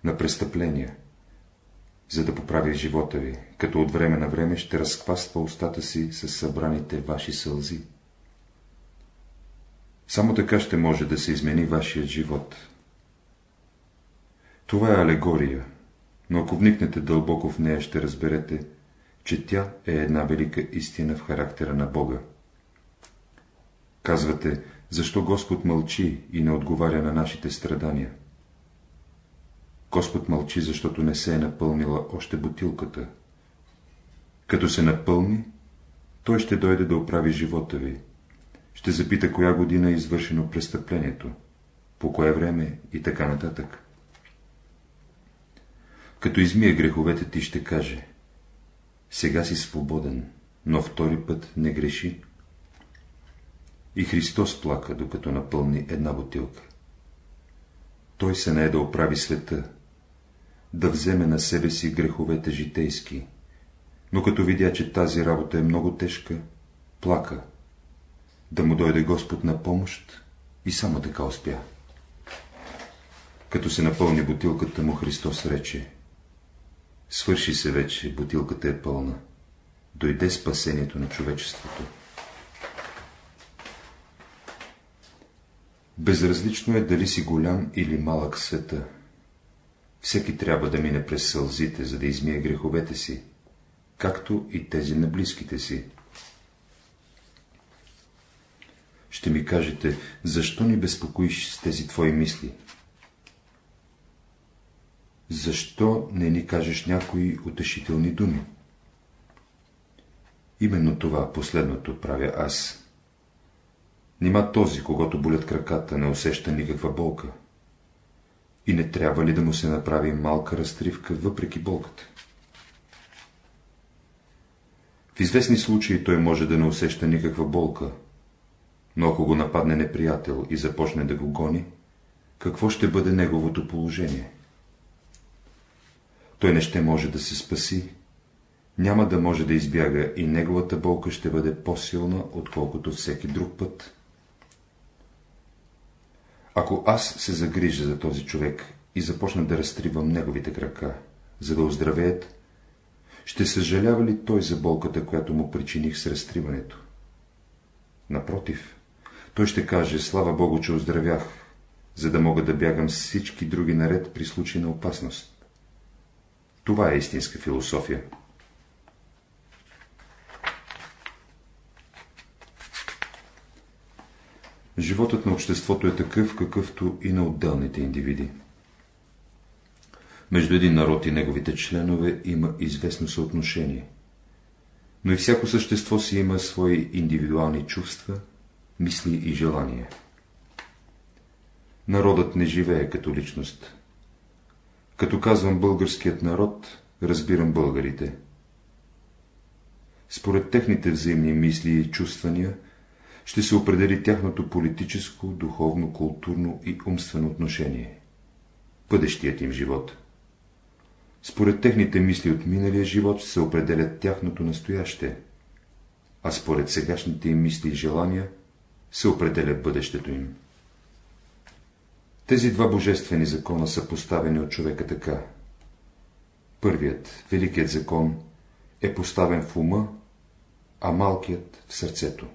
Speaker 1: на престъпления, за да поправи живота ви, като от време на време ще разкваства устата си с събраните ваши сълзи. Само така ще може да се измени вашият живот. Това е алегория, но ако вникнете дълбоко в нея, ще разберете, че тя е една велика истина в характера на Бога. Казвате, защо Господ мълчи и не отговаря на нашите страдания? Господ мълчи, защото не се е напълнила още бутилката. Като се напълни, Той ще дойде да оправи живота ви. Ще запита коя година е извършено престъплението, по кое време и така нататък. Като измие греховете ти ще каже, сега си свободен, но втори път не греши. И Христос плака, докато напълни една бутилка. Той се не е да оправи света, да вземе на себе си греховете житейски, но като видя, че тази работа е много тежка, плака, да му дойде Господ на помощ и само така успя. Като се напълни бутилката му, Христос рече, свърши се вече, бутилката е пълна, дойде спасението на човечеството. Безразлично е дали си голям или малък света. Всеки трябва да мине през сълзите, за да измие греховете си, както и тези на близките си. Ще ми кажете, защо ни безпокоиш с тези твои мисли? Защо не ни кажеш някои утешителни думи? Именно това, последното, правя аз. Нима този, когато болят краката, не усеща никаква болка. И не трябва ли да му се направи малка разтривка, въпреки болката? В известни случаи той може да не усеща никаква болка, но ако го нападне неприятел и започне да го гони, какво ще бъде неговото положение? Той не ще може да се спаси, няма да може да избяга и неговата болка ще бъде по-силна, отколкото всеки друг път. Ако аз се загрижа за този човек и започна да разтривам неговите крака, за да оздравеят, ще съжалява ли той за болката, която му причиних с разтриването? Напротив, той ще каже, слава Богу, че оздравях, за да мога да бягам всички други наред при случай на опасност. Това е истинска философия. Животът на обществото е такъв, какъвто и на отделните индивиди. Между един народ и неговите членове има известно съотношение. Но и всяко същество си има свои индивидуални чувства, мисли и желания. Народът не живее като личност. Като казвам българският народ, разбирам българите. Според техните взаимни мисли и чувствания, ще се определи тяхното политическо, духовно, културно и умствено отношение. Бъдещият им живот. Според техните мисли от миналия живот се определят тяхното настояще, а според сегашните им мисли и желания се определя бъдещето им. Тези два божествени закона са поставени от човека така. Първият, великият закон, е поставен в ума, а малкият в сърцето.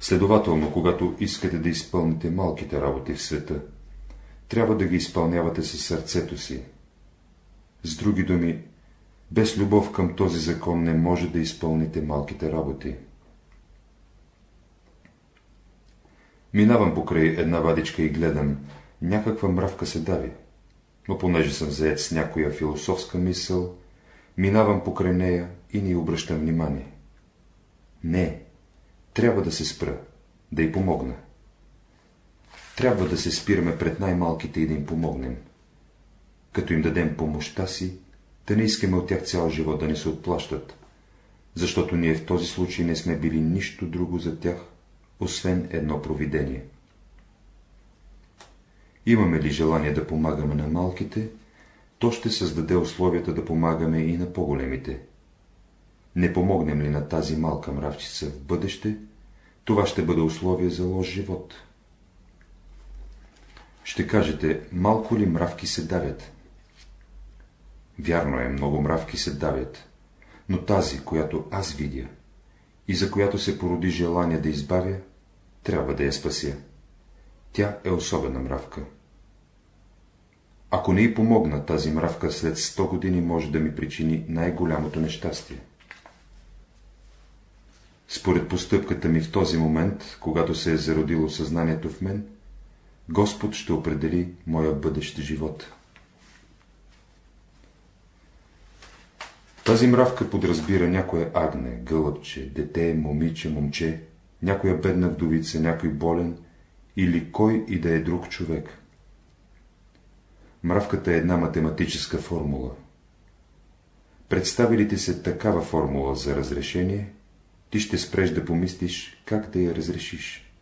Speaker 1: Следователно, когато искате да изпълните малките работи в света, трябва да ги изпълнявате със сърцето си. С други думи, Без любов към този закон не може да изпълните малките работи. Минавам покрай една вадичка и гледам, някаква мравка се дави, но понеже съм заед с някоя философска мисъл, минавам покрай нея и ни обръщам внимание. Не, трябва да се спра, да й помогна. Трябва да се спираме пред най-малките и да им помогнем. Като им дадем помощта си, да не искаме от тях цял живот да не се отплащат, защото ние в този случай не сме били нищо друго за тях, освен едно провидение. Имаме ли желание да помагаме на малките, то ще създаде условията да помагаме и на по-големите. Не помогнем ли на тази малка мравчица в бъдеще, това ще бъде условие за лош живот. Ще кажете, малко ли мравки се давят? Вярно е, много мравки се давят, но тази, която аз видя и за която се породи желание да избавя, трябва да я спася. Тя е особена мравка. Ако не й помогна, тази мравка след 100 години може да ми причини най-голямото нещастие. Според постъпката ми в този момент, когато се е зародило съзнанието в мен, Господ ще определи моя бъдещ живот. Тази мравка подразбира някое агне, гълъбче, дете, момиче, момче, някоя бедна вдовица, някой болен или кой и да е друг човек. Мравката е една математическа формула. Представи ли ти се такава формула за разрешение, ти ще спреш да помислиш как да я разрешиш.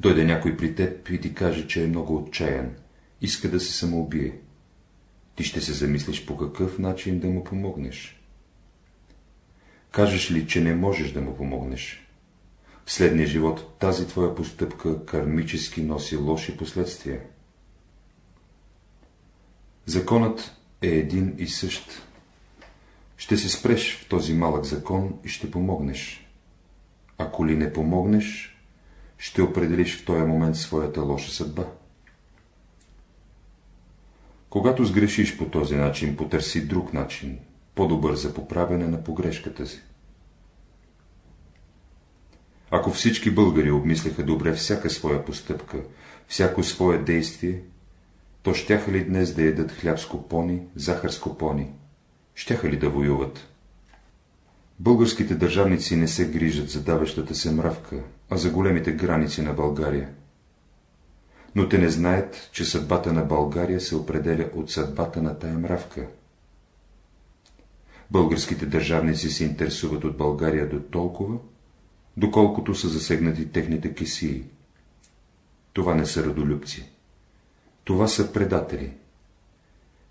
Speaker 1: Дойде някой при теб и ти каже, че е много отчаян, иска да се самоубие. Ти ще се замислиш по какъв начин да му помогнеш. Кажеш ли, че не можеш да му помогнеш? В следния живот тази твоя постъпка кармически носи лоши последствия. Законът е един и същ. Ще се спреш в този малък закон и ще помогнеш. Ако ли не помогнеш, ще определиш в този момент своята лоша съдба. Когато сгрешиш по този начин, потърси друг начин, по-добър за поправяне на погрешката си. Ако всички българи обмисляха добре всяка своя постъпка, всяко свое действие, то щяха ли днес да ядат хляб с купони, захар с купони? Щяха ли да воюват? Българските държавници не се грижат за даващата се мравка, а за големите граници на България. Но те не знаят, че съдбата на България се определя от съдбата на тая мравка. Българските държавници се интересуват от България до толкова, доколкото са засегнати техните кисии. Това не са родолюбци. Това са предатели.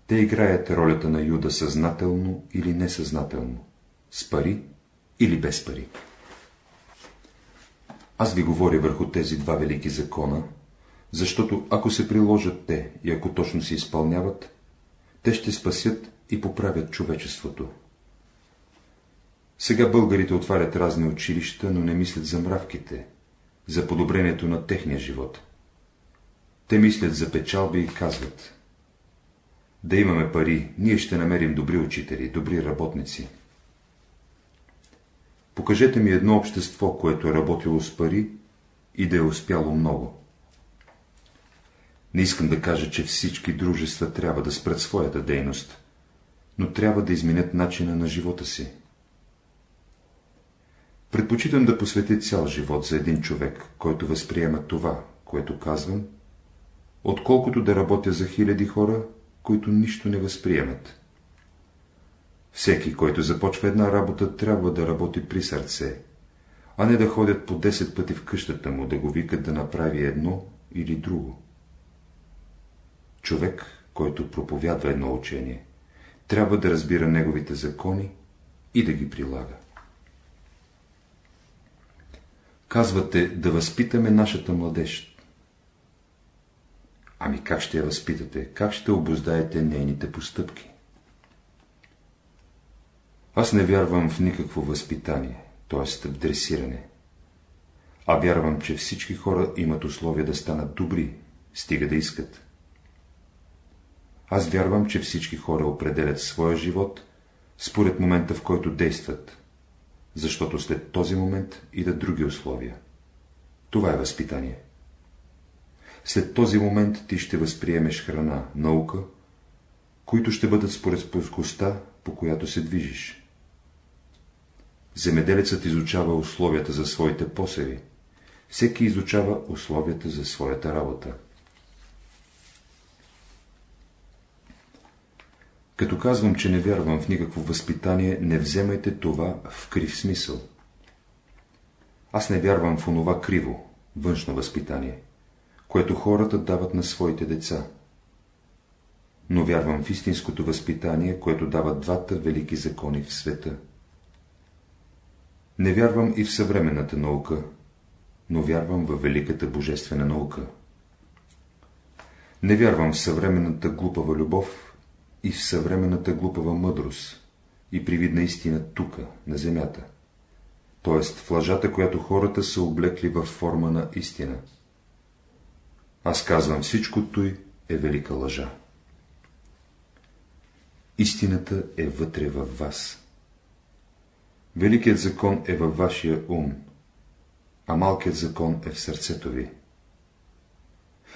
Speaker 1: Те играят ролята на Юда съзнателно или несъзнателно, с пари или без пари. Аз ви говоря върху тези два велики закона, защото ако се приложат те и ако точно се изпълняват, те ще спасят и поправят човечеството. Сега българите отварят разни училища, но не мислят за мравките, за подобрението на техния живот. Те мислят за печалби и казват Да имаме пари, ние ще намерим добри учители, добри работници. Покажете ми едно общество, което е работило с пари и да е успяло много. Не искам да кажа, че всички дружества трябва да спрат своята дейност, но трябва да изменят начина на живота си. Предпочитам да посветя цял живот за един човек, който възприема това, което казвам, отколкото да работя за хиляди хора, които нищо не възприемат. Всеки, който започва една работа, трябва да работи при сърце, а не да ходят по 10 пъти в къщата му, да го викат да направи едно или друго. Човек, който проповядва едно учение, трябва да разбира неговите закони и да ги прилага. Казвате да възпитаме нашата младеж. Ами как ще я възпитате? Как ще обоздаете нейните постъпки? Аз не вярвам в никакво възпитание, т.е. дресиране. А вярвам, че всички хора имат условия да станат добри, стига да искат. Аз вярвам, че всички хора определят своя живот според момента, в който действат, защото след този момент идат други условия. Това е възпитание. След този момент ти ще възприемеш храна, наука, които ще бъдат според плоскостта, по която се движиш. Земеделецът изучава условията за своите посеви. Всеки изучава условията за своята работа. Като казвам, че не вярвам в никакво възпитание, не вземайте това в крив смисъл. Аз не вярвам в онова криво, външно възпитание, което хората дават на своите деца. Но вярвам в истинското възпитание, което дава двата велики закони в света. Не вярвам и в съвременната наука, но вярвам в великата божествена наука. Не вярвам в съвременната глупава любов и в съвременната глупава мъдрост и привидна истина тука, на земята, т.е. в лъжата, която хората са облекли във форма на истина. Аз казвам, всичкото й е велика лъжа. Истината е вътре във вас. Великият закон е във вашия ум, а малкият закон е в сърцето ви.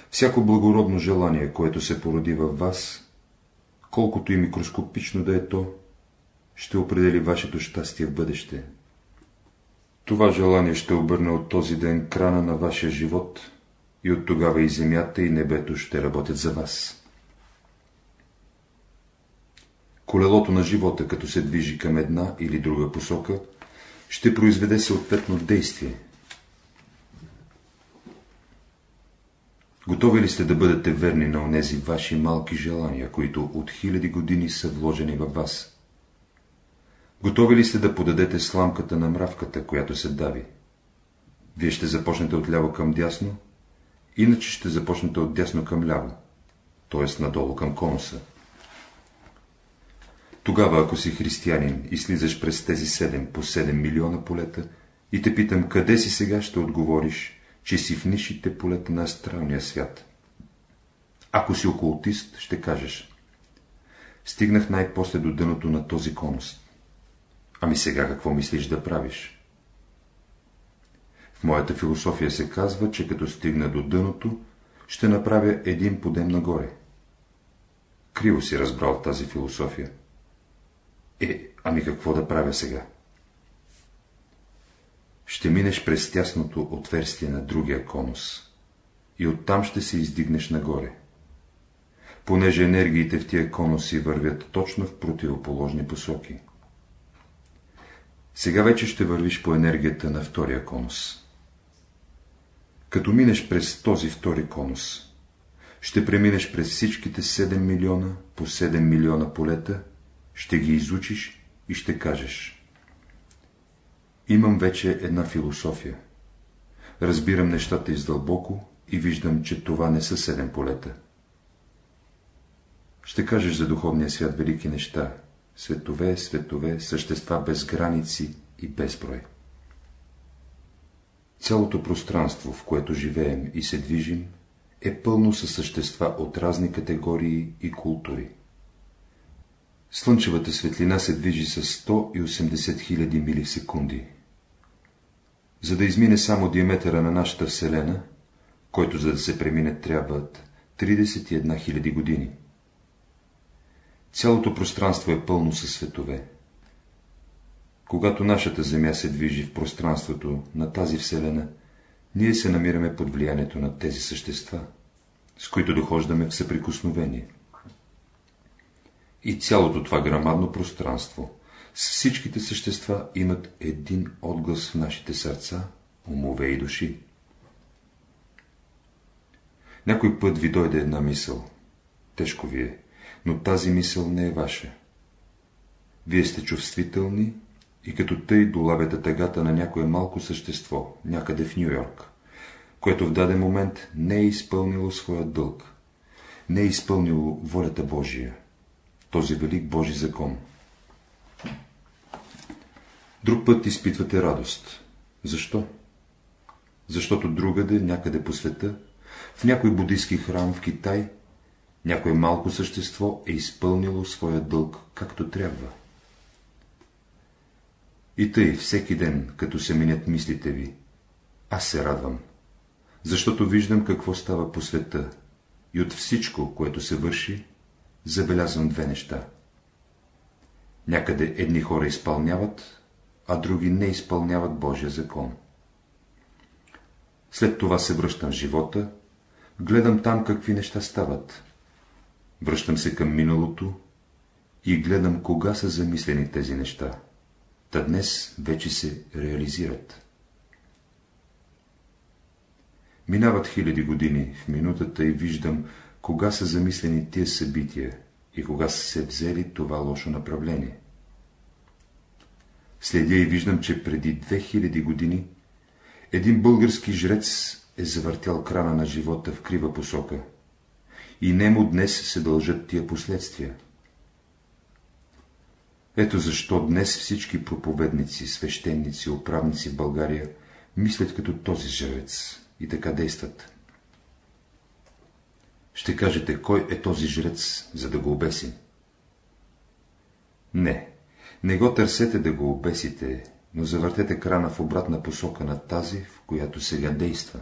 Speaker 1: Всяко благородно желание, което се породи във вас, колкото и микроскопично да е то, ще определи вашето щастие в бъдеще. Това желание ще обърне от този ден крана на вашия живот и от тогава и земята и небето ще работят за вас. Колелото на живота, като се движи към една или друга посока, ще произведе съответно действие. Готови ли сте да бъдете верни на онези ваши малки желания, които от хиляди години са вложени във вас? Готови ли сте да подадете сламката на мравката, която се дави? Вие ще започнете от ляво към дясно, иначе ще започнете от дясно към ляво, т.е. надолу към конуса. Тогава, ако си християнин и слизаш през тези 7 по 7 милиона полета и те питам, къде си сега, ще отговориш, че си в нишите полета на астралния свят. Ако си окултист, ще кажеш, стигнах най-после до дъното на този конус. Ами сега какво мислиш да правиш? Моята философия се казва, че като стигна до дъното, ще направя един подем нагоре. Криво си разбрал тази философия. Е, ами какво да правя сега? Ще минеш през тясното отверстие на другия конус и оттам ще се издигнеш нагоре. Понеже енергиите в тия конуси вървят точно в противоположни посоки. Сега вече ще вървиш по енергията на втория конус. Като минеш през този втори конус, ще преминеш през всичките 7 милиона по 7 милиона полета ще ги изучиш и ще кажеш. Имам вече една философия. Разбирам нещата издълбоко и виждам, че това не са седем полета. Ще кажеш за духовния свят велики неща, светове, светове, същества без граници и безброй. Цялото пространство, в което живеем и се движим, е пълно със същества от разни категории и култури. Слънчевата светлина се движи с 180 000 мили в секунди. За да измине само диаметъра на нашата Вселена, който за да се премине трябват 31 000 години. Цялото пространство е пълно със светове. Когато нашата Земя се движи в пространството на тази Вселена, ние се намираме под влиянието на тези същества, с които дохождаме в съприкосновение и цялото това грамадно пространство с всичките същества имат един отглас в нашите сърца, умове и души. Някой път ви дойде една мисъл. Тежко ви е, но тази мисъл не е ваша. Вие сте чувствителни и като тъй долавяте тъгата на някое малко същество, някъде в Нью-Йорк, което в даден момент не е изпълнило своя дълг, не е изпълнило волята Божия този велик Божи закон. Друг път изпитвате радост. Защо? Защото другаде, някъде по света, в някой буддийски храм в Китай, някое малко същество е изпълнило своя дълг както трябва. И тъй всеки ден, като се минят мислите ви, аз се радвам, защото виждам какво става по света и от всичко, което се върши, забелязвам две неща. Някъде едни хора изпълняват, а други не изпълняват Божия закон. След това се връщам в живота, гледам там какви неща стават. Връщам се към миналото и гледам кога са замислени тези неща. Та днес вече се реализират. Минават хиляди години в минутата и виждам, кога са замислени тия събития и кога са се взели това лошо направление. Следя и виждам, че преди 2000 години един български жрец е завъртял крана на живота в крива посока и нему днес се дължат тия последствия. Ето защо днес всички проповедници, свещеници, управници в България мислят като този жрец и така действат. Ще кажете, кой е този жрец, за да го обесим? Не, не го търсете да го обесите, но завъртете крана в обратна посока на тази, в която сега действа.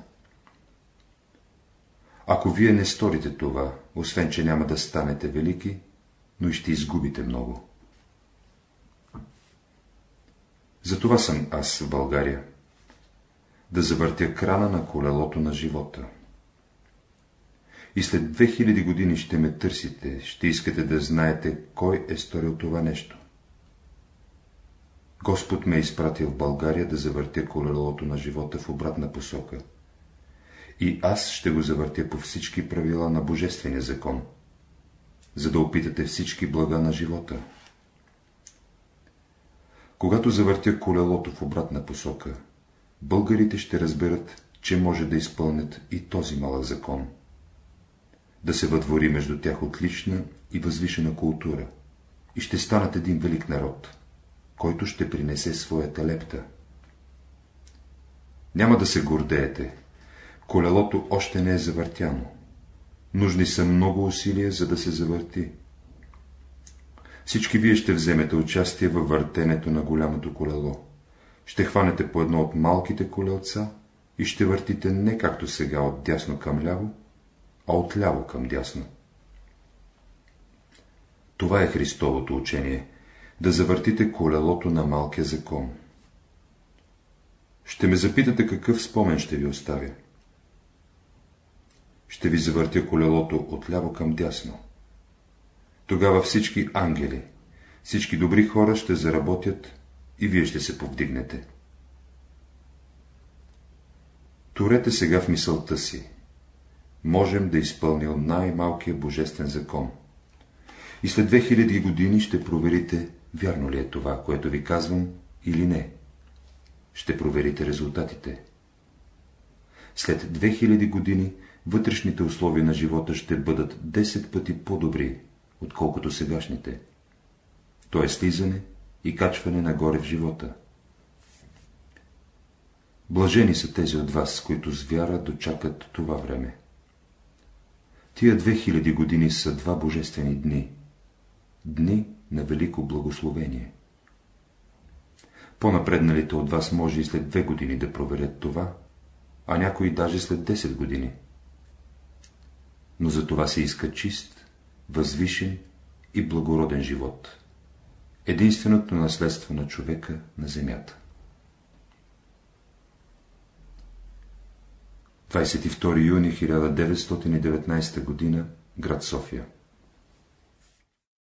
Speaker 1: Ако вие не сторите това, освен че няма да станете велики, но и ще изгубите много. Затова съм аз в България. Да завъртя крана на колелото на живота. И след 2000 години ще ме търсите, ще искате да знаете, кой е сторил това нещо. Господ ме е изпратил в България да завъртя колелото на живота в обратна посока. И аз ще го завъртя по всички правила на Божествения закон, за да опитате всички блага на живота. Когато завъртя колелото в обратна посока, българите ще разберат, че може да изпълнят и този малък закон. Да се въдвори между тях отлична и възвишена култура и ще станат един велик народ който ще принесе своята лепта. Няма да се гордеете. Колелото още не е завъртяно. Нужни са много усилия, за да се завърти. Всички вие ще вземете участие във въртенето на голямото колело. Ще хванете по едно от малките колелца и ще въртите не както сега от дясно към ляво, а от ляво към дясно. Това е Христовото учение – да завъртите колелото на малкия закон. Ще ме запитате какъв спомен ще ви оставя. Ще ви завъртя колелото от ляво към дясно. Тогава всички ангели, всички добри хора ще заработят и вие ще се повдигнете. Турете сега в мисълта си. Можем да изпълним най-малкия божествен закон. И след 2000 години ще проверите Вярно ли е това, което ви казвам, или не? Ще проверите резултатите. След 2000 години вътрешните условия на живота ще бъдат 10 пъти по-добри, отколкото сегашните. То е слизане и качване нагоре в живота. Блажени са тези от вас, които с вяра дочакат това време. Тия 2000 години са два божествени дни. Дни на велико благословение. По-напредналите от вас може и след две години да проверят това, а някои даже след 10 години. Но за това се иска чист, възвишен и благороден живот. Единственото наследство на човека на земята. 22 юни 1919 г. град София